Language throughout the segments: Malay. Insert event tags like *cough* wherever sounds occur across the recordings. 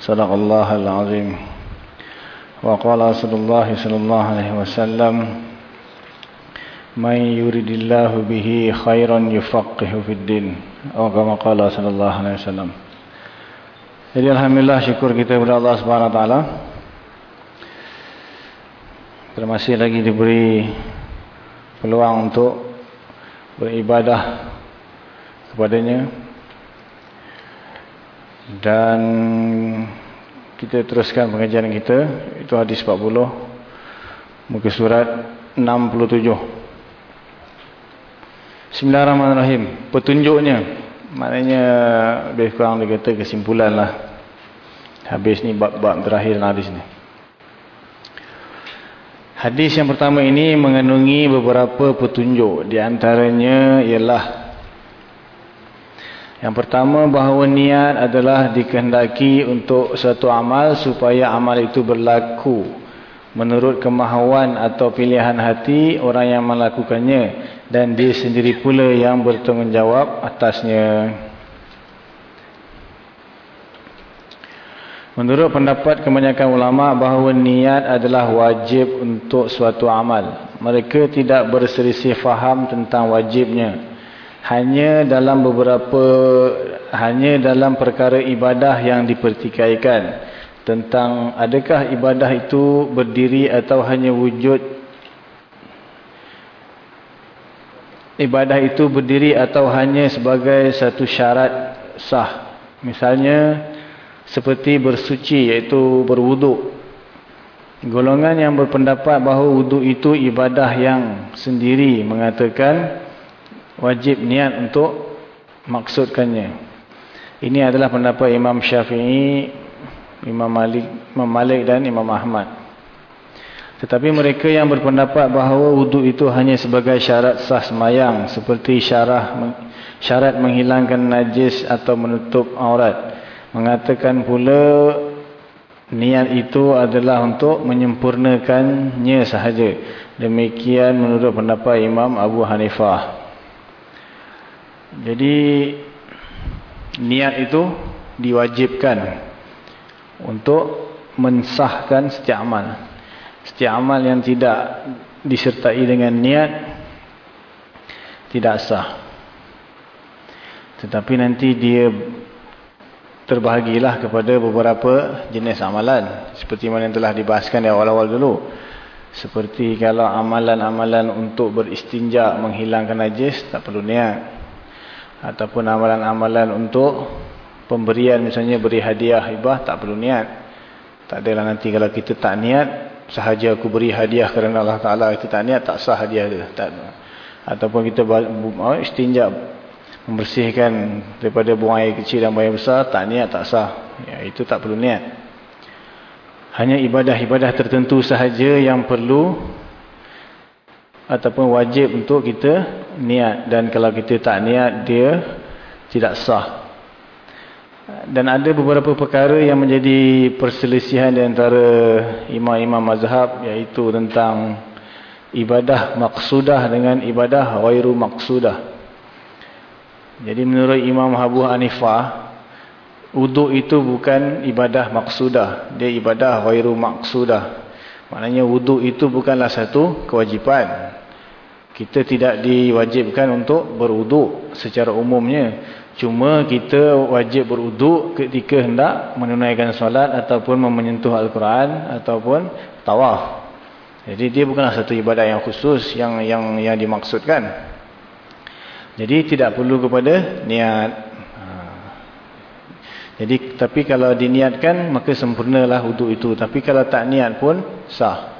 صدق الله العظيم وقال رسول الله صلى الله عليه وسلم من يريد الله به خيرا يفقه في الدين atau kama qala sallallahu alaihi wasallam jadi alhamdulillah syukur kita kepada Allah Subhanahu wa taala kita masih lagi diberi peluang untuk beribadah kepadanya dan kita teruskan pengajian kita. Itu hadis 40 muka surat 67 Bismillahirrahmanirrahim. Petunjuknya. Maknanya lebih kurang dikata kesimpulan lah. Habis ni bab-bab terakhir hadis ni. Hadis yang pertama ini mengandungi beberapa petunjuk. Di antaranya ialah yang pertama bahawa niat adalah dikehendaki untuk satu amal supaya amal itu berlaku menurut kemahuan atau pilihan hati orang yang melakukannya dan dia sendiri pula yang bertanggungjawab atasnya. Menurut pendapat kebanyakan ulama bahawa niat adalah wajib untuk suatu amal. Mereka tidak berselisih faham tentang wajibnya hanya dalam beberapa hanya dalam perkara ibadah yang dipertikaikan tentang adakah ibadah itu berdiri atau hanya wujud. Ibadah itu berdiri atau hanya sebagai satu syarat sah. Misalnya seperti bersuci iaitu berwuduk. Golongan yang berpendapat bahawa wuduk itu ibadah yang sendiri mengatakan wajib niat untuk maksudkannya. Ini adalah pendapat Imam Syafi'i, Imam Malik, Imam Malik dan Imam Ahmad. Tetapi mereka yang berpendapat bahawa wuduk itu hanya sebagai syarat sah semayang seperti syarah, syarat menghilangkan najis atau menutup aurat. Mengatakan pula niat itu adalah untuk menyempurnakannya sahaja. Demikian menurut pendapat Imam Abu Hanifah. Jadi niat itu diwajibkan untuk mensahkan setiap amal. Setiap amal yang tidak disertai dengan niat tidak sah. Tetapi nanti dia terbahagilah kepada beberapa jenis amalan. Seperti mana yang telah dibahaskan di awal-awal dulu. Seperti kalau amalan-amalan untuk beristinja menghilangkan najis tak perlu niat ataupun amalan-amalan untuk pemberian misalnya beri hadiah hibah tak perlu niat. Tak adalah nanti kalau kita tak niat sahaja aku beri hadiah kerana Allah Ta'ala kita tak niat tak sah hadiah dia. Tak. ataupun kita istinjak membersihkan daripada buang air kecil dan buang air besar tak niat tak sah. Ya, itu tak perlu niat. Hanya ibadah-ibadah tertentu sahaja yang perlu ataupun wajib untuk kita niat dan kalau kita tak niat dia tidak sah. Dan ada beberapa perkara yang menjadi perselisihan di antara imam-imam mazhab iaitu tentang ibadah maksudah dengan ibadah wairu maksudah jadi menurut Imam Abu Hanifah wuduk itu bukan ibadah maksudah dia ibadah wairu maksudah maknanya wuduk itu bukanlah satu kewajipan kita tidak diwajibkan untuk beruduk secara umumnya. Cuma kita wajib beruduk ketika hendak menunaikan solat ataupun menyentuh Al-Quran ataupun tawaf. Jadi dia bukanlah satu ibadat yang khusus yang yang yang dimaksudkan. Jadi tidak perlu kepada niat. Ha. Jadi tapi kalau diniatkan maka sempurnalah wuduk itu. Tapi kalau tak niat pun sah.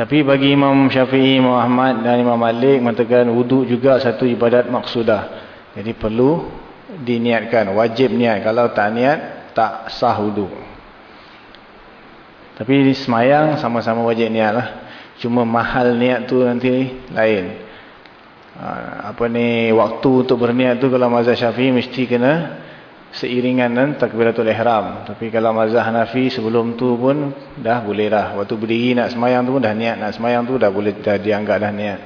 Tapi bagi Imam Syafi'i, Imam Ahmad dan Imam Malik mengatakan wuduk juga satu ibadat maksudah. Jadi perlu diniatkan, wajib niat. Kalau tak niat tak sah wuduk. Tapi semayang sama-sama wajib niat lah. Cuma mahal niat tu nanti lain. Ha, apa ni waktu untuk berniat tu kalau mazhab syafi'i mesti kena seiringan dan takbiratul ihram. Tapi kalau mazhab hanafi sebelum tu pun dah boleh dah. Waktu berdiri nak semayang tu pun dah niat. Nak semayang tu dah boleh dah dianggap dah niat.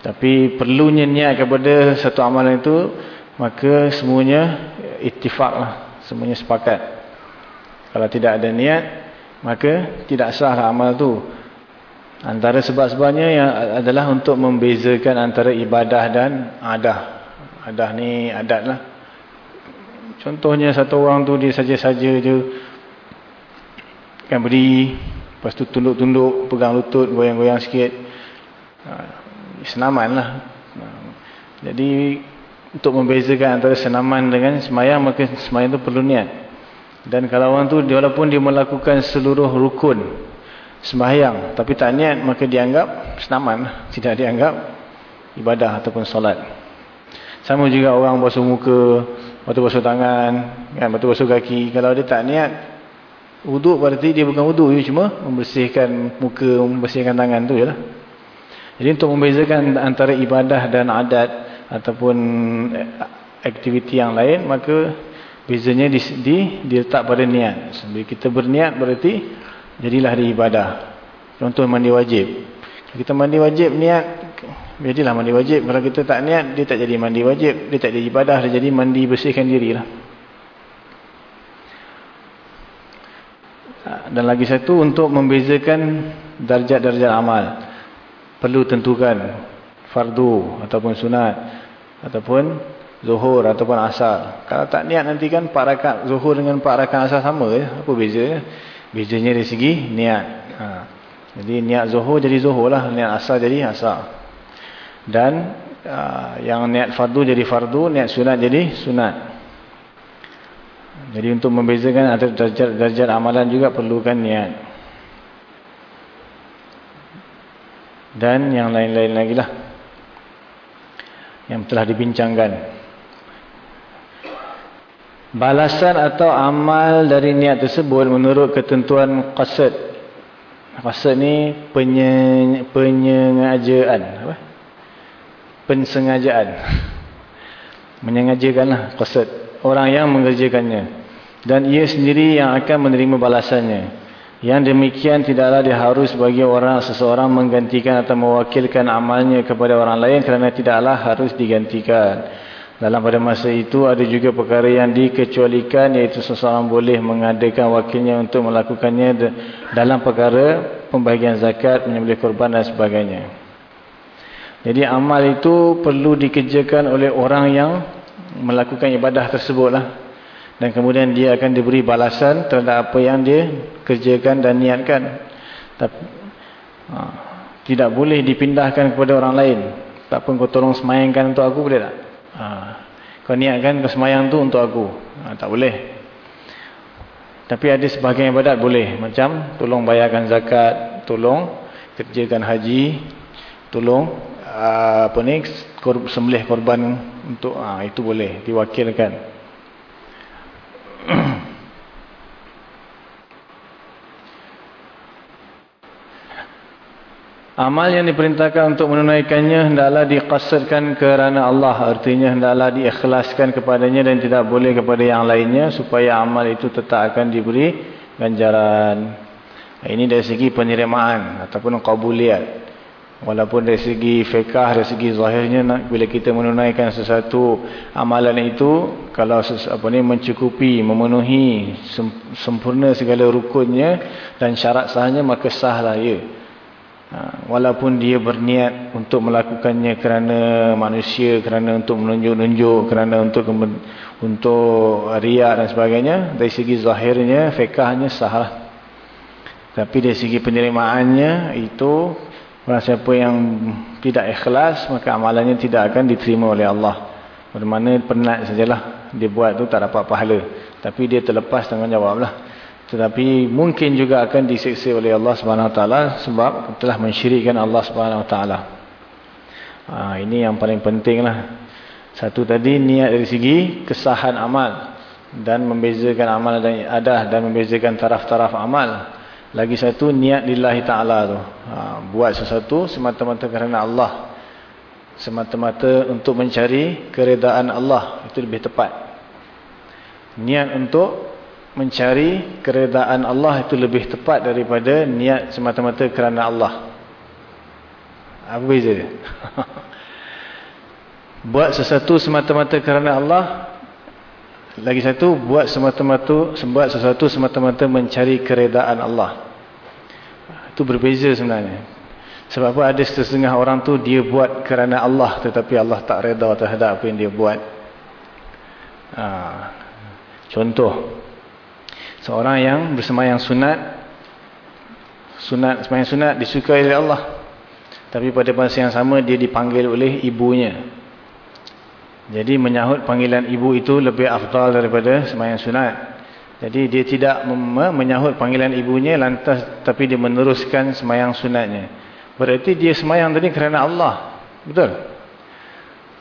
Tapi perlunya niat kepada satu amalan itu maka semuanya ittifaq lah. Semuanya sepakat. Kalau tidak ada niat, maka tidak sah lah amal tu. Antara sebab-sebabnya yang adalah untuk membezakan antara ibadah dan adah. Adah ni adat lah. Contohnya satu orang tu dia saja-saja je. Kan beri, lepas tu tunduk-tunduk, pegang lutut, goyang-goyang sikit. Ha, senaman lah. Jadi untuk membezakan antara senaman dengan semayang, maka semayang tu perlu niat. Dan kalau orang tu walaupun dia melakukan seluruh rukun sembahyang tapi tak niat maka dianggap senaman, tidak dianggap ibadah ataupun solat. Sama juga orang basuh muka, batu basuh tangan, kan batu basuh kaki, kalau dia tak niat wuduk berarti dia bukan wuduk, dia cuma membersihkan muka, membersihkan tangan tu jelah. Jadi untuk membezakan antara ibadah dan adat ataupun aktiviti yang lain maka Bezanya di, di diletak pada niat. Bila kita berniat berarti jadilah di ibadah. Contoh mandi wajib. Kita mandi wajib niat, jadilah mandi wajib. Kalau kita tak niat, dia tak jadi mandi wajib. Dia tak jadi ibadah, dia jadi mandi bersihkan dirilah. Dan lagi satu untuk membezakan darjat-darjat amal. Perlu tentukan fardu ataupun sunat ataupun zuhur ataupun asar. Kalau tak niat nanti kan empat rakaat zuhur dengan empat rakaat asar sama je. Apa bezanya? Bezanya dari segi niat. Ha. Jadi niat zuhur jadi zuhur lah. Niat asar jadi asar. Dan uh, yang niat fardu jadi fardu, niat sunat jadi sunat. Jadi untuk membezakan antara darjat-darjat amalan juga perlukan niat. Dan yang lain-lain lagi lah. Yang telah dibincangkan. Balasan atau amal dari niat tersebut menurut ketentuan qasad. Qasad ni penye, penyengajaan. Apa? Pensengajaan. Menyengajakanlah qasad. Orang yang mengerjakannya. Dan ia sendiri yang akan menerima balasannya. Yang demikian tidaklah diharus bagi orang seseorang menggantikan atau mewakilkan amalnya kepada orang lain kerana tidaklah harus digantikan. Dalam pada masa itu ada juga perkara yang dikecualikan iaitu seseorang boleh mengadakan wakilnya untuk melakukannya dalam perkara pembahagian zakat, menyembelih korban dan sebagainya. Jadi amal itu perlu dikerjakan oleh orang yang melakukan ibadah tersebutlah. Dan kemudian dia akan diberi balasan terhadap apa yang dia kerjakan dan niatkan. Tapi, ha, tidak boleh dipindahkan kepada orang lain. Tak pun kau tolong semayangkan untuk aku boleh tak? Ha, kau niatkan kesemayang tu untuk aku. Ha, tak boleh. Tapi ada sebahagian ibadat boleh. Macam tolong bayarkan zakat, tolong kerjakan haji, tolong uh, apa ni kor sembelih korban untuk uh, itu boleh diwakilkan. *clears throat* Amal yang diperintahkan untuk menunaikannya hendaklah diqasarkan kerana Allah. Artinya hendaklah diikhlaskan kepadanya dan tidak boleh kepada yang lainnya supaya amal itu tetap akan diberi ganjaran. Ini dari segi penerimaan ataupun kabuliat. Walaupun dari segi fiqah, dari segi zahirnya bila kita menunaikan sesuatu amalan itu kalau apa ni mencukupi, memenuhi sempurna segala rukunnya dan syarat sahnya maka sahlah ia. Ha, walaupun dia berniat untuk melakukannya kerana manusia, kerana untuk menunjuk-nunjuk, kerana untuk untuk riak dan sebagainya, dari segi zahirnya, fiqahnya sah. Tapi dari segi penerimaannya itu orang siapa yang tidak ikhlas maka amalannya tidak akan diterima oleh Allah. Bagaimana penat sajalah dia buat tu tak dapat pahala. Tapi dia terlepas tanggungjawab lah. Tetapi mungkin juga akan disiksa oleh Allah SWT sebab telah mensyirikkan Allah SWT. Ha, ini yang paling penting lah. Satu tadi niat dari segi kesahan amal. Dan membezakan amal dan adah dan membezakan taraf-taraf amal. Lagi satu niat lillahi ta'ala tu. Ha, buat sesuatu semata-mata kerana Allah. Semata-mata untuk mencari keredaan Allah. Itu lebih tepat. Niat untuk mencari keredaan Allah itu lebih tepat daripada niat semata-mata kerana Allah. Apa beza dia? *laughs* buat sesuatu semata-mata kerana Allah. Lagi satu, buat semata-mata buat sesuatu semata-mata mencari keredaan Allah. Itu berbeza sebenarnya. Sebab apa ada setengah orang tu dia buat kerana Allah tetapi Allah tak reda terhadap apa yang dia buat. Ha. Contoh. Seorang yang bersemayang sunat sunat semayang sunat disukai oleh Allah. Tapi pada masa yang sama dia dipanggil oleh ibunya. Jadi menyahut panggilan ibu itu lebih afdal daripada semayang sunat. Jadi dia tidak menyahut panggilan ibunya lantas tapi dia meneruskan semayang sunatnya. Berarti dia semayang tadi kerana Allah. Betul?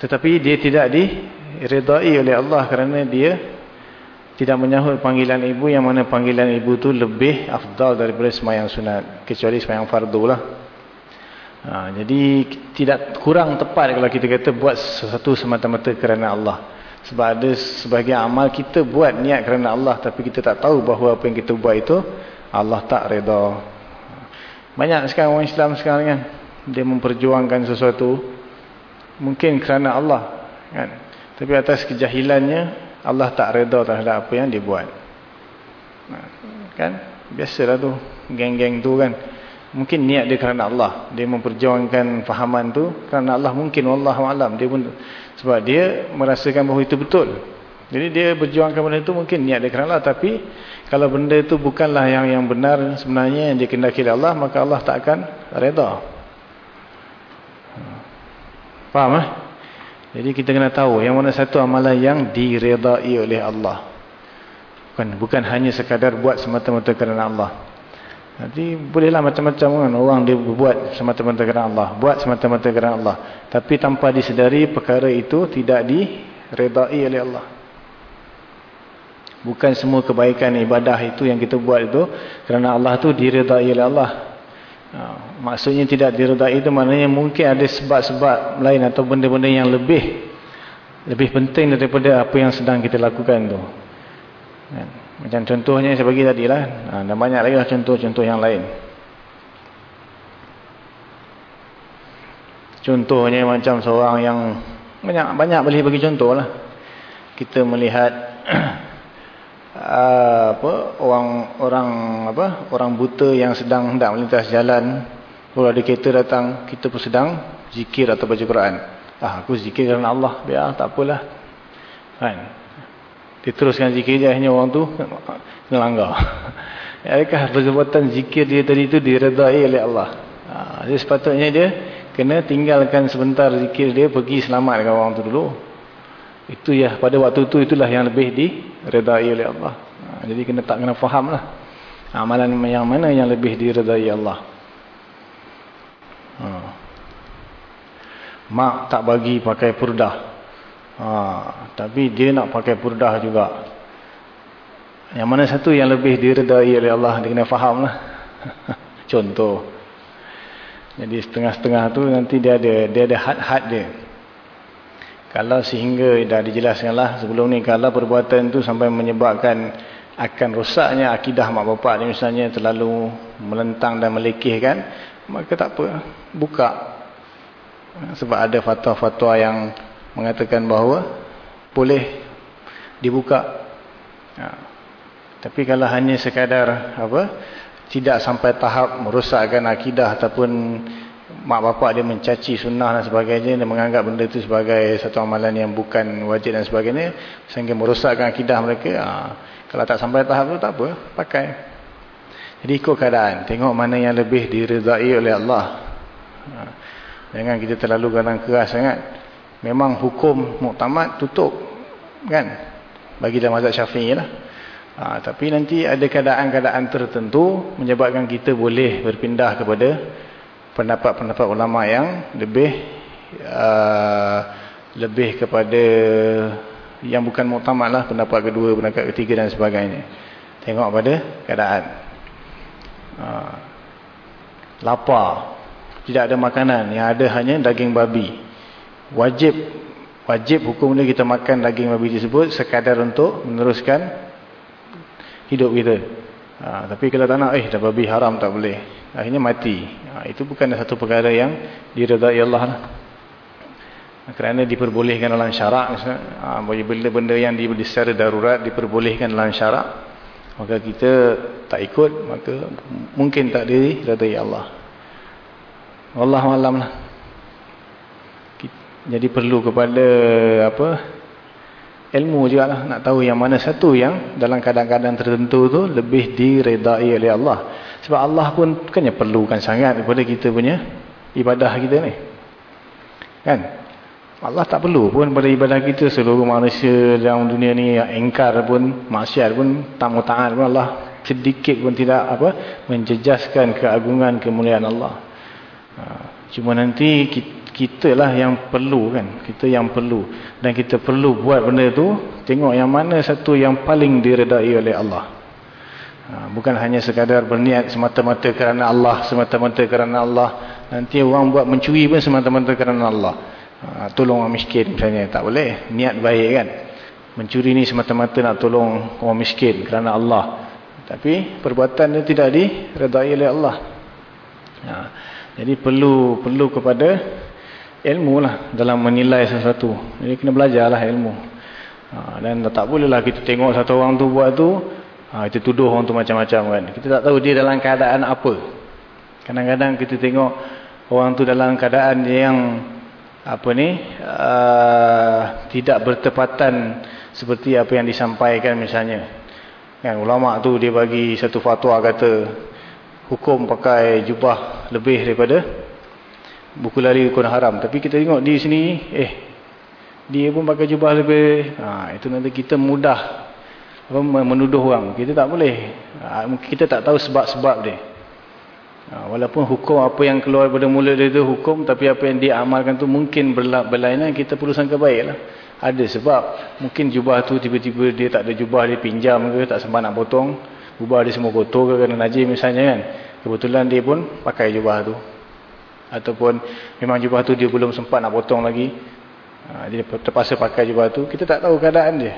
Tetapi dia tidak diredai oleh Allah kerana dia tidak menyahut panggilan ibu yang mana panggilan ibu itu lebih afdal daripada semayang sunat. Kecuali semayang fardu lah. Ha, jadi tidak kurang tepat kalau kita kata buat sesuatu semata-mata kerana Allah. Sebab ada sebahagian amal kita buat niat kerana Allah tapi kita tak tahu bahawa apa yang kita buat itu Allah tak reda. Banyak sekarang orang Islam sekarang kan dia memperjuangkan sesuatu mungkin kerana Allah kan. Tapi atas kejahilannya Allah tak reda terhadap apa yang dia buat. Ha, kan? Biasalah tu geng-geng tu kan mungkin niat dia kerana Allah. Dia memperjuangkan fahaman tu kerana Allah mungkin wallahu alam. Dia pun sebab dia merasakan bahawa itu betul. Jadi dia berjuangkan benda itu mungkin niat dia kerana Allah. Tapi kalau benda itu bukanlah yang yang benar sebenarnya yang dikehendaki oleh Allah maka Allah tak akan redha faham eh? Jadi kita kena tahu yang mana satu amalan yang diredai oleh Allah. Bukan bukan hanya sekadar buat semata-mata kerana Allah Nanti bolehlah macam-macam kan orang dia buat semata-mata kerana Allah. Buat semata-mata kerana Allah. Tapi tanpa disedari perkara itu tidak diredai oleh Allah. Bukan semua kebaikan ibadah itu yang kita buat itu kerana Allah itu diredai oleh Allah. Ha, maksudnya tidak diredai itu maknanya mungkin ada sebab-sebab lain atau benda-benda yang lebih lebih penting daripada apa yang sedang kita lakukan itu. Kan? Macam contohnya saya bagi tadi lah. Ha, dan banyak lagi lah contoh-contoh yang lain. Contohnya macam seorang yang banyak banyak boleh bagi contoh lah. Kita melihat *clears throat* apa orang orang apa orang buta yang sedang hendak melintas jalan kalau ada kereta datang kita pun sedang zikir atau baca Quran. Ah aku zikir kerana Allah biar tak apalah. Kan? Diteruskan zikir dia hanya orang tu kena langgar *laughs* adakah perbuatan zikir dia tadi itu diredai oleh Allah? Ha, jadi sepatutnya dia kena tinggalkan sebentar zikir dia pergi selamat dengan orang tu dulu. Itu ya pada waktu itu itulah yang lebih diredai oleh Allah. Ha, jadi kena tak kena faham lah amalan yang mana yang lebih diredai Allah. Ha. mak tak bagi pakai purdah Ha, tapi dia nak pakai purdah juga. Yang mana satu yang lebih diredai oleh Allah, dia kena faham lah. *laughs* Contoh. Jadi setengah-setengah tu nanti dia ada dia ada had-had dia. Kalau sehingga dah dijelaskan lah sebelum ni, kalau perbuatan tu sampai menyebabkan akan rosaknya akidah mak bapak ni misalnya terlalu melentang dan melekehkan, maka tak apa, buka. Sebab ada fatwa-fatwa yang mengatakan bahawa boleh dibuka. Ha. Tapi kalau hanya sekadar apa tidak sampai tahap merosakkan akidah ataupun mak bapak dia mencaci sunnah dan sebagainya dan menganggap benda itu sebagai satu amalan yang bukan wajib dan sebagainya sehingga merosakkan akidah mereka ha. kalau tak sampai tahap itu tak apa pakai Jadi ikut keadaan. Tengok mana yang lebih diredai oleh Allah. Ha. Jangan kita terlalu galang keras sangat. Memang hukum muktamad tutup. Kan? Bagi dalam mazhab syafi'i lah. Ha, tapi nanti ada keadaan-keadaan tertentu menyebabkan kita boleh berpindah kepada pendapat-pendapat ulama yang lebih uh, lebih kepada yang bukan muktamad lah pendapat kedua, pendapat ketiga dan sebagainya. Tengok pada keadaan. Uh, lapar. Tidak ada makanan. Yang ada hanya daging babi. Wajib wajib hukum ni kita makan daging babi tersebut sekadar untuk meneruskan hidup kita. Ha, tapi kalau tak nak, eh dah babi haram tak boleh. Akhirnya mati. Ha, itu bukan satu perkara yang diredai Allah lah. Kerana diperbolehkan dalam syarak. Ha, benda-benda yang di, secara darurat diperbolehkan dalam syarak. Maka kita tak ikut, maka mungkin tak diredai Allah. Wallahualam lah. Jadi perlu kepada apa ilmu juga lah nak tahu yang mana satu yang dalam keadaan-keadaan tertentu tu lebih diredai oleh Allah. Sebab Allah pun bukannya perlukan sangat kepada kita punya ibadah kita ni. Kan? Allah tak perlu pun pada ibadah kita. Seluruh manusia dalam dunia ni yang engkar pun maksiat pun tamu ta'at pun Allah sedikit pun tidak apa menjejaskan keagungan kemuliaan Allah. Ha, cuma nanti kita kita lah yang perlu kan. Kita yang perlu. Dan kita perlu buat benda tu tengok yang mana satu yang paling diredai oleh Allah. Ha, bukan hanya sekadar berniat semata-mata kerana Allah semata-mata kerana Allah. Nanti orang buat mencuri pun semata-mata kerana Allah. Ha, tolong orang miskin misalnya. Tak boleh. Niat baik kan. Mencuri ni semata-mata nak tolong orang miskin kerana Allah. Tapi perbuatan dia tidak diredai oleh Allah. Ha, jadi perlu perlu kepada ilmu lah dalam menilai sesuatu. Jadi kena belajarlah ilmu. Ha, dan tak bolehlah kita tengok satu orang tu buat tu, ha, kita tuduh orang tu macam-macam kan. Kita tak tahu dia dalam keadaan apa. Kadang-kadang kita tengok orang tu dalam keadaan yang apa ni uh, tidak bertepatan seperti apa yang disampaikan misalnya. Kan ulama tu dia bagi satu fatwa kata hukum pakai jubah lebih daripada buku lari hukum haram. Tapi kita tengok di sini eh dia pun pakai jubah lebih. Ha, itu nanti kita mudah apa, menuduh orang. Kita tak boleh. Ha, kita tak tahu sebab-sebab dia. Ha, walaupun hukum apa yang keluar pada mulut dia itu hukum tapi apa yang dia amalkan tu mungkin berlainan kita perlu sangka baik lah. Ada sebab. Mungkin jubah tu tiba-tiba dia tak ada jubah dia pinjam ke tak sempat nak potong. Jubah dia semua kotor ke kena najis misalnya kan. Kebetulan dia pun pakai jubah tu ataupun memang jubah tu dia belum sempat nak potong lagi. Ha, dia terpaksa pakai jubah tu. Kita tak tahu keadaan dia.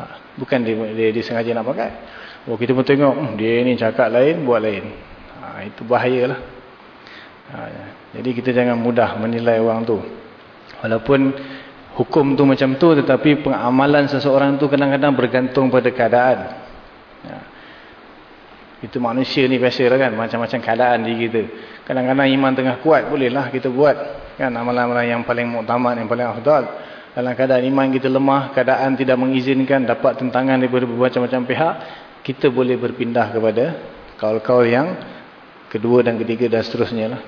Ha, bukan dia, dia, dia sengaja nak pakai. Oh, kita pun tengok hmm, dia ni cakap lain buat lain. Ha, itu bahayalah. Ha, jadi kita jangan mudah menilai orang tu. Walaupun hukum tu macam tu tetapi pengamalan seseorang tu kadang-kadang bergantung pada keadaan. Ha, itu manusia ni biasa lah kan macam-macam keadaan di kita. Kadang-kadang iman tengah kuat bolehlah kita buat kan amalan-amalan yang paling muktamad yang paling afdal. Dalam keadaan iman kita lemah keadaan tidak mengizinkan dapat tentangan daripada bermacam-macam pihak kita boleh berpindah kepada kaul-kaul yang kedua dan ketiga dan seterusnya lah.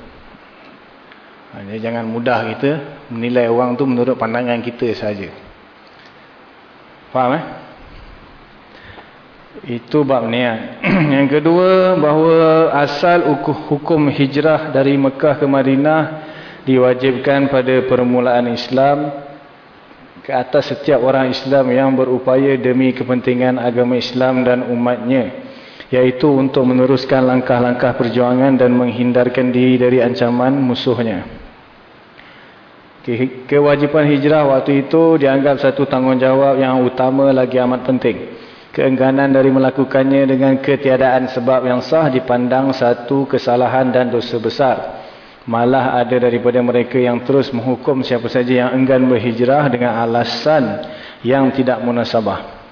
Ha, jadi jangan mudah kita menilai orang tu menurut pandangan kita saja. Faham eh itu bab niat. *clears throat* Yang kedua, bahawa asal hukum hijrah dari Mekah ke Madinah diwajibkan pada permulaan Islam ke atas setiap orang Islam yang berupaya demi kepentingan agama Islam dan umatnya. Iaitu untuk meneruskan langkah-langkah perjuangan dan menghindarkan diri dari ancaman musuhnya. Kewajipan hijrah waktu itu dianggap satu tanggungjawab yang utama lagi amat penting. Keengganan dari melakukannya dengan ketiadaan sebab yang sah dipandang satu kesalahan dan dosa besar. Malah ada daripada mereka yang terus menghukum siapa saja yang enggan berhijrah dengan alasan yang tidak munasabah.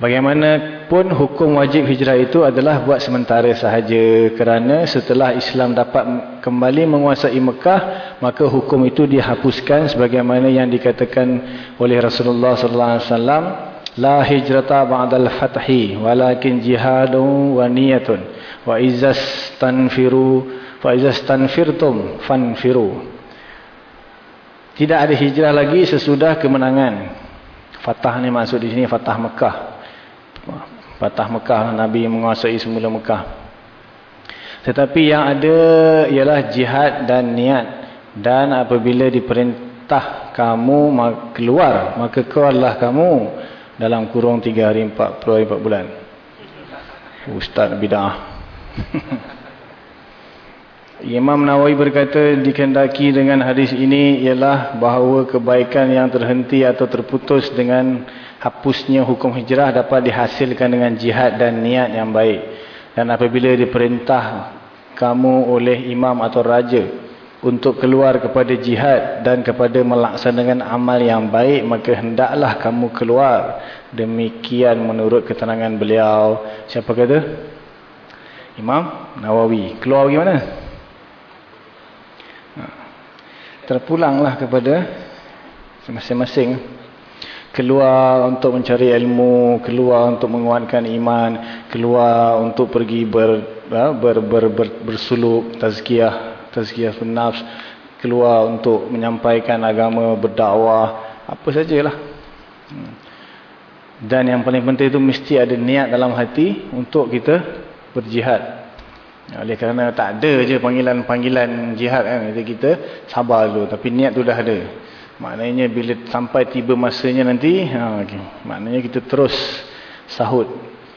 Bagaimanapun hukum wajib hijrah itu adalah buat sementara sahaja kerana setelah Islam dapat kembali menguasai Mekah maka hukum itu dihapuskan sebagaimana yang dikatakan oleh Rasulullah sallallahu alaihi wasallam La hijrata ba'dal fathi walakin jihadun wa niyatun wa izas tanfiru fa izas tanfirtum fanfiru. Tidak ada hijrah lagi sesudah kemenangan. Fatah ni maksud di sini Fatah Mekah. Fatah Mekah Nabi menguasai semula Mekah. Tetapi yang ada ialah jihad dan niat. Dan apabila diperintah kamu keluar, maka keluarlah kamu dalam kurung 3 hari 4, hari 4 bulan. Ustaz bid'ah. *laughs* Imam Nawawi berkata dikendaki dengan hadis ini ialah bahawa kebaikan yang terhenti atau terputus dengan hapusnya hukum hijrah dapat dihasilkan dengan jihad dan niat yang baik. Dan apabila diperintah kamu oleh imam atau raja untuk keluar kepada jihad dan kepada melaksanakan amal yang baik maka hendaklah kamu keluar. Demikian menurut keterangan beliau. Siapa kata? Imam Nawawi. Keluar bagaimana? Ha. terpulanglah kepada masing-masing. Keluar untuk mencari ilmu keluar untuk menguatkan iman keluar untuk pergi ber, ha, ber, ber, ber, bersuluk tazkiyah tazkiyah nafs keluar untuk menyampaikan agama berdakwah apa sajalah. Hmm. dan yang paling penting itu mesti ada niat dalam hati untuk kita berjihad. Oleh kerana tak ada je panggilan-panggilan jihad kan kita, kita sabar dulu tapi niat tu dah ada. Maknanya bila sampai tiba masanya nanti ha, okay. maknanya kita terus sahut.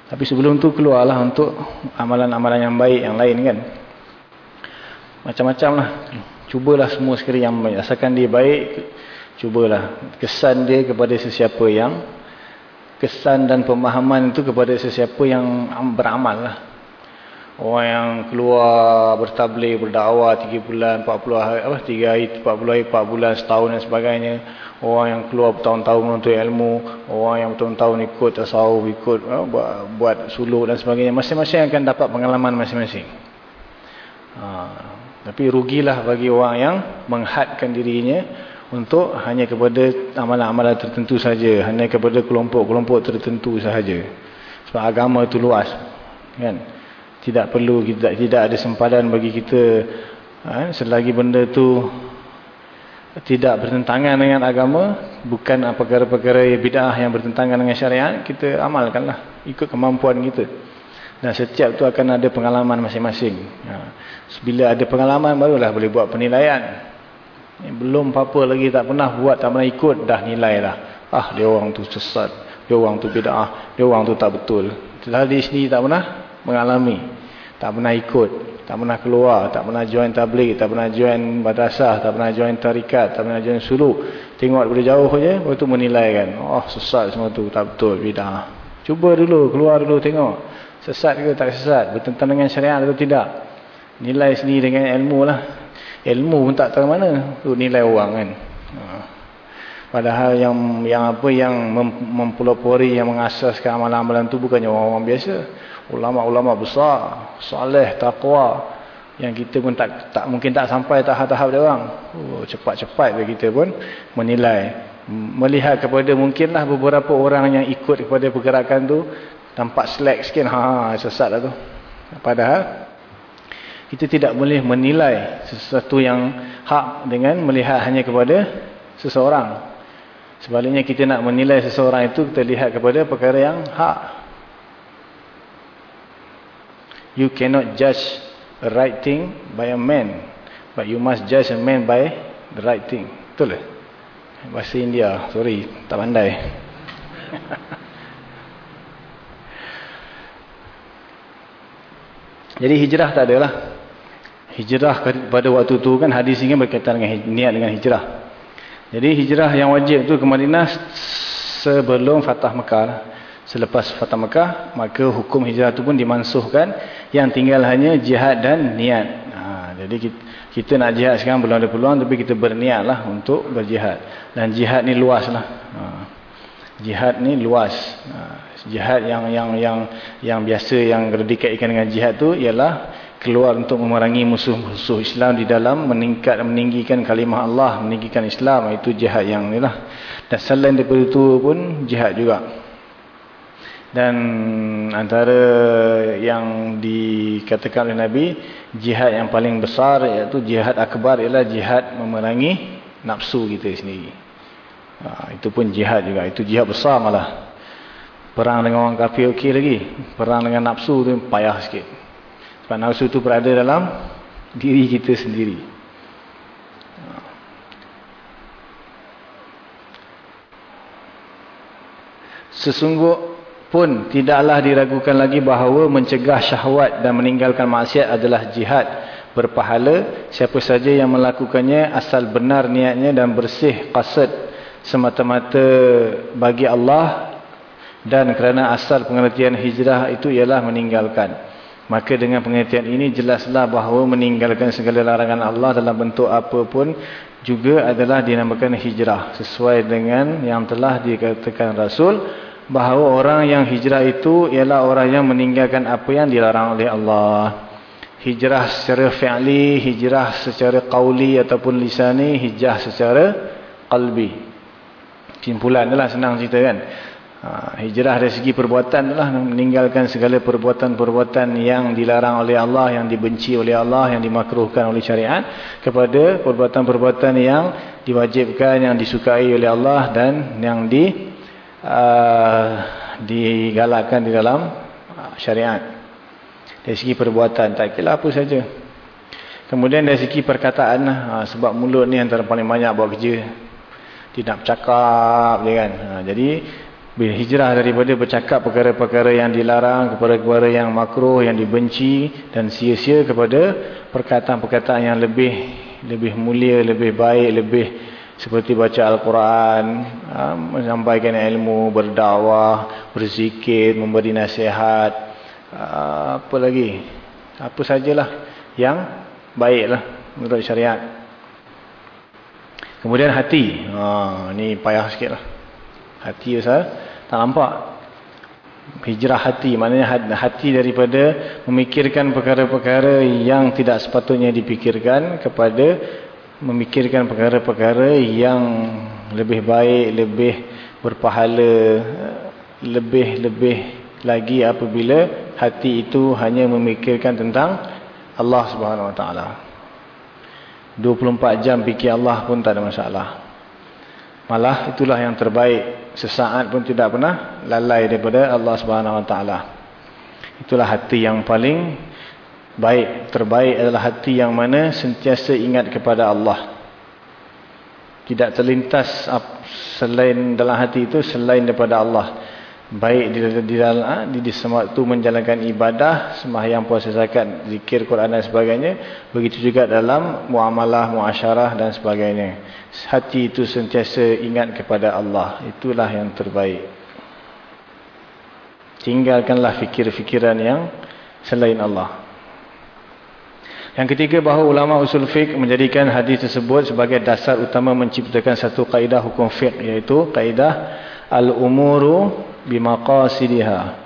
Tapi sebelum tu keluarlah untuk amalan-amalan yang baik yang lain kan macam-macam lah. Cubalah semua sekali yang asalkan dia baik cubalah. Kesan dia kepada sesiapa yang kesan dan pemahaman itu kepada sesiapa yang beramal lah. Orang yang keluar bertablik berdakwah 3 bulan 40 hari apa 3 hari 40 hari 4 bulan setahun dan sebagainya. Orang yang keluar bertahun-tahun menuntut ilmu orang yang bertahun-tahun ikut tasawuf ikut uh, buat, buat suluk dan sebagainya. Masing-masing akan dapat pengalaman masing-masing. Ha. Tapi rugilah bagi orang yang menghadkan dirinya untuk hanya kepada amalan-amalan tertentu saja, hanya kepada kelompok-kelompok tertentu sahaja. Sebab agama itu luas. Kan? Tidak perlu tidak tidak ada sempadan bagi kita ha, selagi benda itu tidak bertentangan dengan agama, bukan perkara-perkara bid'ah yang bertentangan dengan syariat, kita amalkanlah ikut kemampuan kita. Dan setiap tu akan ada pengalaman masing-masing. Ha. Bila ada pengalaman barulah boleh buat penilaian. Belum apa-apa lagi tak pernah buat, tak pernah ikut, dah nilai lah. Ah dia orang tu sesat, dia orang tu bid'ah, dia orang tu tak betul. Setelah di sini tak pernah mengalami. Tak pernah ikut, tak pernah keluar, tak pernah join tabligh, tak pernah join madrasah, tak pernah join tarikat, tak pernah join suluk. Tengok dari jauh saja, baru tu menilai kan. Oh sesat semua tu, tak betul, bid'ah. Cuba dulu, keluar dulu tengok. Sesat ke tak sesat? Bertentangan dengan syariat atau tidak? Nilai sendiri dengan ilmu lah. Ilmu pun tak tahu mana. Itu nilai orang kan. Ha. Padahal yang yang apa yang mempelopori, yang mengasaskan amalan-amalan itu bukannya orang-orang biasa. Ulama-ulama besar. Saleh, taqwa. Yang kita pun tak tak mungkin tak sampai tahap-tahap dia orang. Oh, cepat-cepat oh, kita pun menilai. Melihat kepada mungkinlah beberapa orang yang ikut kepada pergerakan tu Tampak slack sikit, ha, sesat lah tu. Padahal, kita tidak boleh menilai sesuatu yang hak dengan melihat hanya kepada seseorang. Sebaliknya kita nak menilai seseorang itu, kita lihat kepada perkara yang hak. You cannot judge a right thing by a man. But you must judge a man by the right thing. Betul lah. Bahasa India, sorry, tak pandai. *laughs* Jadi hijrah tak ada lah. Hijrah pada waktu tu kan hadis ini berkaitan dengan niat dengan hijrah. Jadi hijrah yang wajib tu ke Madinah sebelum Fatah Mekah. Selepas Fatah Mekah, maka hukum hijrah tu pun dimansuhkan. Yang tinggal hanya jihad dan niat. Ha, jadi kita, kita nak jihad sekarang belum ada peluang tapi kita berniat lah untuk berjihad. Dan jihad ni luas lah. Ha, jihad ni luas. Ha, jihad yang yang yang yang biasa yang dikaitkan dengan jihad tu ialah keluar untuk memerangi musuh-musuh Islam di dalam meningkat meninggikan kalimah Allah meninggikan Islam itu jihad yang inilah dan selain daripada itu pun jihad juga Dan antara yang dikatakan oleh Nabi, jihad yang paling besar iaitu jihad akbar ialah jihad memerangi nafsu kita sendiri. Ha, itu pun jihad juga. Itu jihad besar malah. Perang dengan orang kafir okey lagi. Perang dengan nafsu tu payah sikit. Sebab nafsu tu berada dalam diri kita sendiri. Sesungguh pun tidaklah diragukan lagi bahawa mencegah syahwat dan meninggalkan maksiat adalah jihad berpahala siapa saja yang melakukannya asal benar niatnya dan bersih qasad semata-mata bagi Allah dan kerana asal pengertian hijrah itu ialah meninggalkan maka dengan pengertian ini jelaslah bahawa meninggalkan segala larangan Allah dalam bentuk apapun juga adalah dinamakan hijrah sesuai dengan yang telah dikatakan Rasul bahawa orang yang hijrah itu ialah orang yang meninggalkan apa yang dilarang oleh Allah. Hijrah secara fi'li, hijrah secara qawli ataupun lisani, hijrah secara qalbi. Simpulan itulah senang cerita kan. Ha, hijrah dari segi perbuatan itulah meninggalkan segala perbuatan-perbuatan yang dilarang oleh Allah, yang dibenci oleh Allah, yang dimakruhkan oleh syariat kepada perbuatan-perbuatan yang diwajibkan, yang disukai oleh Allah dan yang di uh, digalakkan di dalam uh, syariat. Dari segi perbuatan tak kira apa saja. Kemudian dari segi perkataan uh, sebab mulut ni antara paling banyak buat kerja dia nak bercakap je kan uh, jadi hijrah daripada bercakap perkara-perkara yang dilarang kepada perkara yang makruh yang dibenci dan sia-sia kepada perkataan-perkataan yang lebih lebih mulia, lebih baik, lebih seperti baca Al-Quran, ha, menyampaikan ilmu, berdakwah, berzikir, memberi nasihat, ha, apa lagi? Apa sajalah yang baiklah menurut syariat. Kemudian hati. Ha, ni payah sikit lah. Hati saya tak nampak. Hijrah hati. Maknanya hati daripada memikirkan perkara-perkara yang tidak sepatutnya dipikirkan kepada memikirkan perkara-perkara yang lebih baik, lebih berpahala, lebih-lebih lagi apabila hati itu hanya memikirkan tentang Allah Subhanahu Wa Taala. 24 jam fikir Allah pun tak ada masalah. Malah itulah yang terbaik. Sesaat pun tidak pernah lalai daripada Allah Subhanahu Wa Taala. Itulah hati yang paling Baik, terbaik adalah hati yang mana sentiasa ingat kepada Allah. Tidak terlintas selain dalam hati itu selain daripada Allah. Baik di, di dalam ah, di, di waktu menjalankan ibadah, sembahyang, puasa, zakat, zikir, Quran dan sebagainya. Begitu juga dalam muamalah, muasyarah dan sebagainya. Hati itu sentiasa ingat kepada Allah. Itulah yang terbaik. Tinggalkanlah fikir-fikiran yang selain Allah. Yang ketiga bahawa ulama usul fiqh menjadikan hadis tersebut sebagai dasar utama menciptakan satu kaedah hukum fiqh iaitu kaedah al-umuru bimaqasidiha.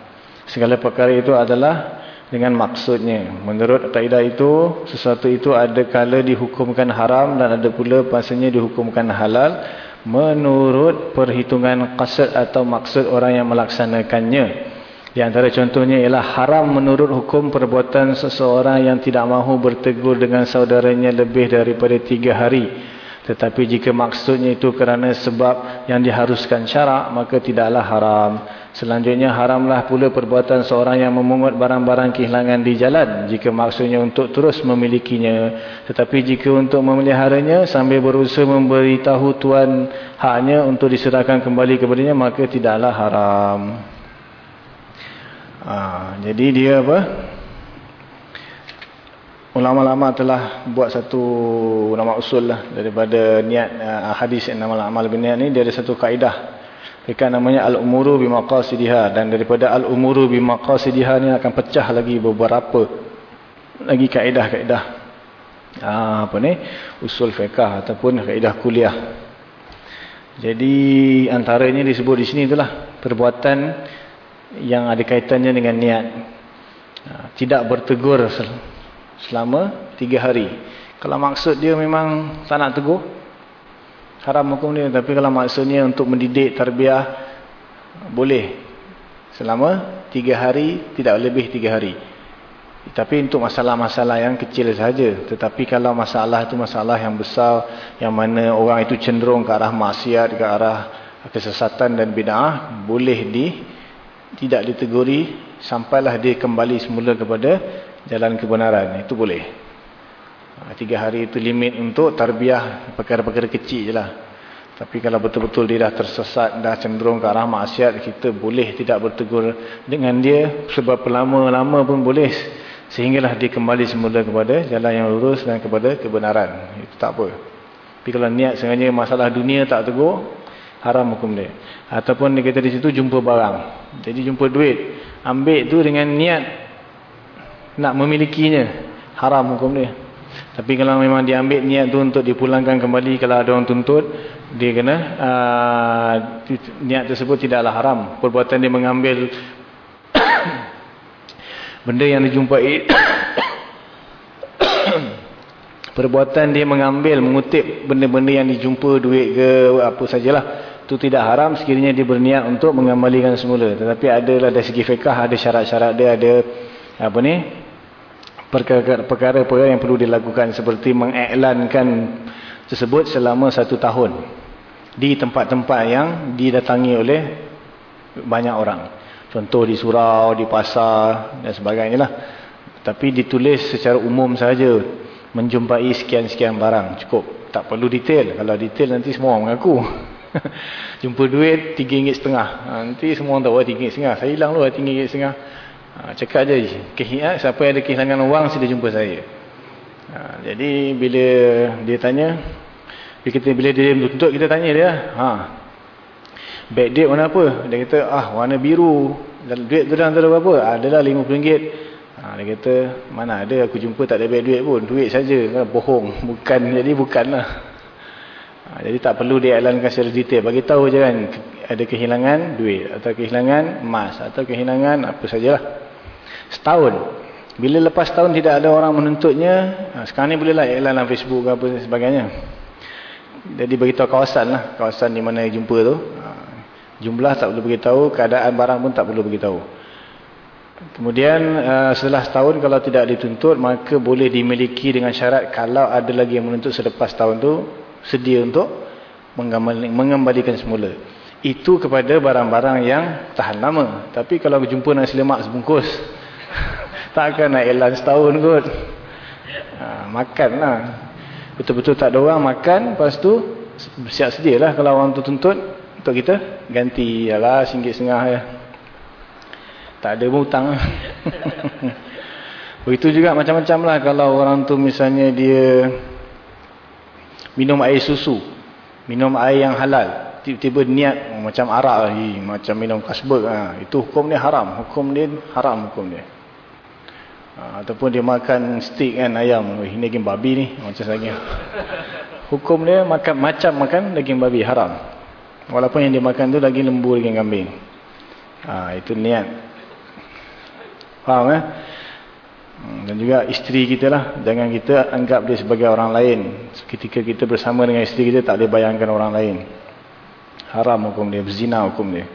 Segala perkara itu adalah dengan maksudnya. Menurut kaedah itu sesuatu itu ada kala dihukumkan haram dan ada pula pasanya dihukumkan halal menurut perhitungan qasad atau maksud orang yang melaksanakannya. Di antara contohnya ialah haram menurut hukum perbuatan seseorang yang tidak mahu bertegur dengan saudaranya lebih daripada tiga hari. Tetapi jika maksudnya itu kerana sebab yang diharuskan syarak, maka tidaklah haram. Selanjutnya haramlah pula perbuatan seorang yang memungut barang-barang kehilangan di jalan. Jika maksudnya untuk terus memilikinya. Tetapi jika untuk memeliharanya sambil berusaha memberitahu tuan haknya untuk diserahkan kembali kepadanya, maka tidaklah haram. Ha, jadi dia apa? Ulama-ulama telah buat satu nama usul lah daripada niat uh, hadis yang nama amal bin niat ni dia ada satu kaedah. Mereka namanya al-umuru bimaqasidiha dan daripada al-umuru bimaqasidiha ni akan pecah lagi beberapa lagi kaedah-kaedah. Ha, apa ni? Usul fiqh ataupun kaedah kuliah. Jadi antaranya disebut di sini itulah perbuatan yang ada kaitannya dengan niat. Ha, tidak bertegur selama tiga hari. Kalau maksud dia memang tak nak tegur, haram hukum dia. Tapi kalau maksudnya untuk mendidik, tarbiah, boleh. selama tiga hari tidak lebih tiga hari tapi untuk masalah-masalah yang kecil saja tetapi kalau masalah itu masalah yang besar yang mana orang itu cenderung ke arah maksiat ke arah kesesatan dan bid'ah boleh di tidak diteguri sampailah dia kembali semula kepada jalan kebenaran itu boleh ha, tiga hari itu limit untuk tarbiyah perkara-perkara kecil je lah tapi kalau betul-betul dia dah tersesat, dah cenderung ke arah maksiat, kita boleh tidak bertegur dengan dia. Sebab lama-lama pun boleh. Sehinggalah dia kembali semula kepada jalan yang lurus dan kepada kebenaran. Itu tak apa. Tapi kalau niat sengaja masalah dunia tak tegur, haram hukum dia. Ataupun dia kata di situ jumpa barang. Jadi jumpa duit. Ambil tu dengan niat nak memilikinya. Haram hukum dia. Tapi kalau memang dia ambil niat tu untuk dipulangkan kembali kalau ada orang tuntut, dia kena uh, niat tersebut tidaklah haram perbuatan dia mengambil *coughs* benda yang dijumpai *coughs* perbuatan dia mengambil mengutip benda-benda yang dijumpa duit ke apa sajalah itu tidak haram sekiranya dia berniat untuk mengembalikan semula tetapi adalah dari segi fiqah ada syarat-syarat dia ada apa ni perkara-perkara yang perlu dilakukan seperti mengiklankan tersebut selama satu tahun di tempat-tempat yang didatangi oleh banyak orang. Contoh di surau, di pasar dan sebagainya lah. Tapi ditulis secara umum saja menjumpai sekian-sekian barang cukup. Tak perlu detail. Kalau detail nanti semua orang mengaku. *laughs* Jumpa duit RM3.5. Nanti semua orang tahu RM3.5. Saya hilang lu RM3.5. Ha, cakap je. Kehiat, siapa yang ada kehilangan wang sila jumpa saya. Ha, jadi bila dia tanya, dia kata bila dia tuntut kita tanya dia, ha. Beg duit warna apa? Dia kata ah warna biru. Dan duit tu dalam antara berapa? Ah, adalah RM50. Ha, dia kata mana ada aku jumpa tak ada beg duit pun. Duit saja. Kan bohong. *laughs* Bukan jadi bukanlah. Ha, jadi tak perlu dia iklankan secara detail. Bagi tahu je kan ada kehilangan duit atau kehilangan emas atau kehilangan apa sajalah. Setahun. Bila lepas tahun tidak ada orang menuntutnya, ha, sekarang ni bolehlah iklan dalam Facebook ke apa sebagainya. Jadi beritahu kawasan lah, kawasan di mana jumpa tu. Ha, jumlah tak perlu beritahu, keadaan barang pun tak perlu beritahu. Kemudian uh, setelah setahun kalau tidak dituntut, maka boleh dimiliki dengan syarat kalau ada lagi yang menuntut selepas tahun tu, sedia untuk mengembalikan semula. Itu kepada barang-barang yang tahan lama. Tapi kalau berjumpa nasi lemak sebungkus, *laughs* Takkan nak elan setahun kot. Ha, makan lah. Betul-betul tak ada orang makan. Lepas tu siap sedia lah kalau orang tu tuntut. Untuk kita ganti. Yalah singgit setengah ya. Tak ada pun hutang. *laughs* Begitu juga macam-macam lah. Kalau orang tu misalnya dia minum air susu. Minum air yang halal. Tiba-tiba niat macam arak lagi. Macam minum kasbek. Ha. Itu hukum dia haram. Hukum dia haram hukum dia. Ha, ataupun dia makan steak kan ayam. Ini daging babi ni. Macam lagi. Hukum dia makan macam makan daging babi. Haram. Walaupun yang dia makan tu daging lembu, daging kambing. Ha, itu niat. Faham eh? Hmm, dan juga isteri kita lah. Jangan kita anggap dia sebagai orang lain. Ketika kita bersama dengan isteri kita, tak boleh bayangkan orang lain. Haram hukum dia. Berzina hukum dia.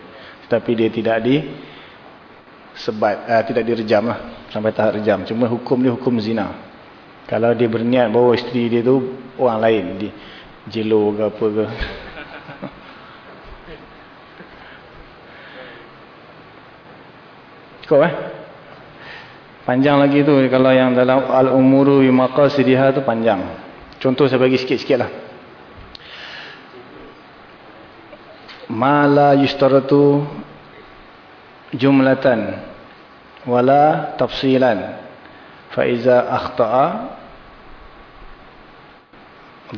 Tetapi dia tidak di sebat, uh, tidak direjam lah sampai tahap rejam. Cuma hukum dia hukum zina. Kalau dia berniat bawa isteri dia tu orang lain. Di jelo ke apa ke. *laughs* Cukup eh? Panjang lagi tu. Kalau yang dalam al-umuru maqasidiha tu panjang. Contoh saya bagi sikit-sikit lah. Ma la yustaratu jumlatan wala tafsilan. Fa iza akhta'a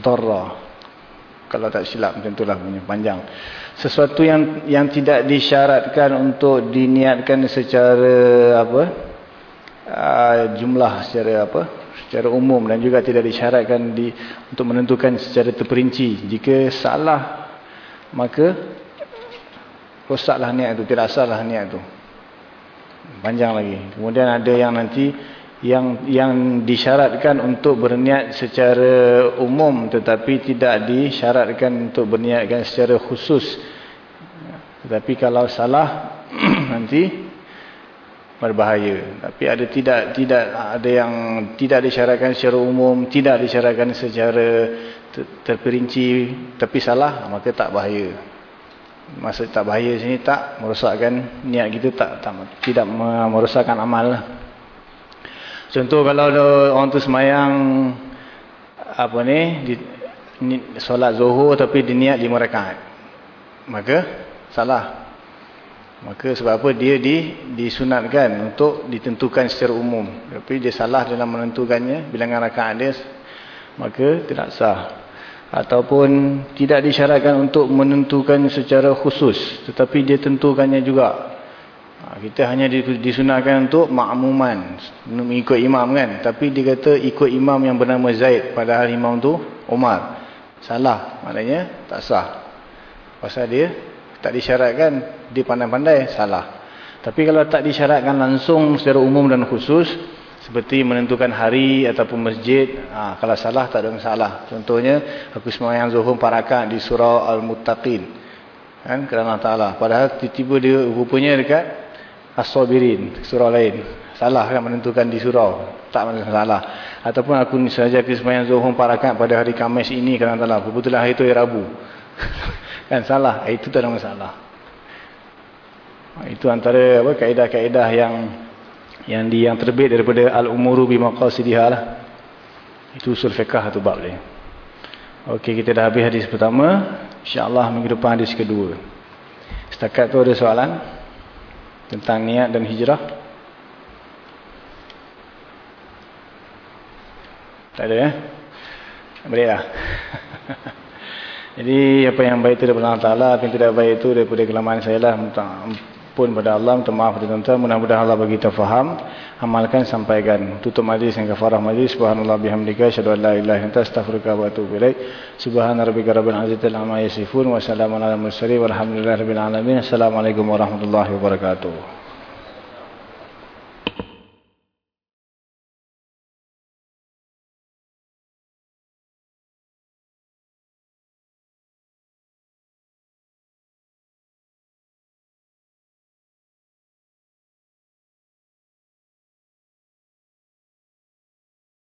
darra. Kalau tak silap macam itulah panjang. Sesuatu yang yang tidak disyaratkan untuk diniatkan secara apa uh, jumlah secara apa secara umum dan juga tidak disyaratkan di untuk menentukan secara terperinci. Jika salah maka rosaklah niat itu tidak salah niat itu panjang lagi. Kemudian ada yang nanti yang yang disyaratkan untuk berniat secara umum tetapi tidak disyaratkan untuk berniatkan secara khusus. Tetapi kalau salah *clears throat* nanti berbahaya. Tapi ada tidak tidak ada yang tidak disyaratkan secara umum, tidak disyaratkan secara terperinci tapi salah maka tak bahaya. Maksud tak bahaya sini tak merosakkan niat kita tak, tak tidak merosakkan amal lah. Contoh kalau orang tu semayang apa ni, di, ni solat zuhur tapi dia niat lima rakaat. Maka salah. Maka sebab apa dia di disunatkan untuk ditentukan secara umum. Tapi dia salah dalam menentukannya bilangan rakaat dia maka tidak sah. Ataupun tidak disyaratkan untuk menentukan secara khusus tetapi dia tentukannya juga. Ha, kita hanya disunatkan untuk makmuman mengikut imam kan. Tapi dia kata ikut imam yang bernama Zaid padahal imam tu Umar. Salah maknanya tak sah. Pasal dia tak disyaratkan dia pandai-pandai salah tapi kalau tak disyaratkan langsung secara umum dan khusus seperti menentukan hari ataupun masjid. Ha, kalau salah tak ada masalah. Contohnya aku semayang zuhur parakat di surah Al-Muttaqin. Kan? Kerana ta'ala. Padahal tiba-tiba dia rupanya dekat As-Sabirin surah lain. Salah kan menentukan di surau. Tak masalah. Ataupun aku saja aku semayang zuhur parakat pada hari Kamis ini kerana ta'ala. Kebetulan hari itu hari Rabu. *laughs* Kan? Salah. Itu tak ada masalah. Itu antara apa kaedah-kaedah yang yang di yang terbit daripada al-umuru bi maqasidihah lah. Itu usul fiqh tu bab dia. Okey kita dah habis hadis pertama. Insyaallah minggu depan hadis kedua. Setakat tu ada soalan tentang niat dan hijrah? Tak ada ya boleh lah. *laughs* Jadi apa yang baik itu daripada Allah Ta'ala, apa yang tidak baik itu daripada kelemahan saya lah. Ampun pada Allah, minta maaf pada tuan-tuan. Mudah-mudahan Allah bagi kita faham. Amalkan, sampaikan. Tutup majlis yang kafarah majlis. Subhanallah bihamdika. Asyadu an la ilaha anta astaghfirullah wa atubu ilaih. Subhanallah rabbika rabbil azitil amma yasifun. Wassalamualaikum warahmatullahi wabarakatuh. Assalamualaikum warahmatullahi wabarakatuh.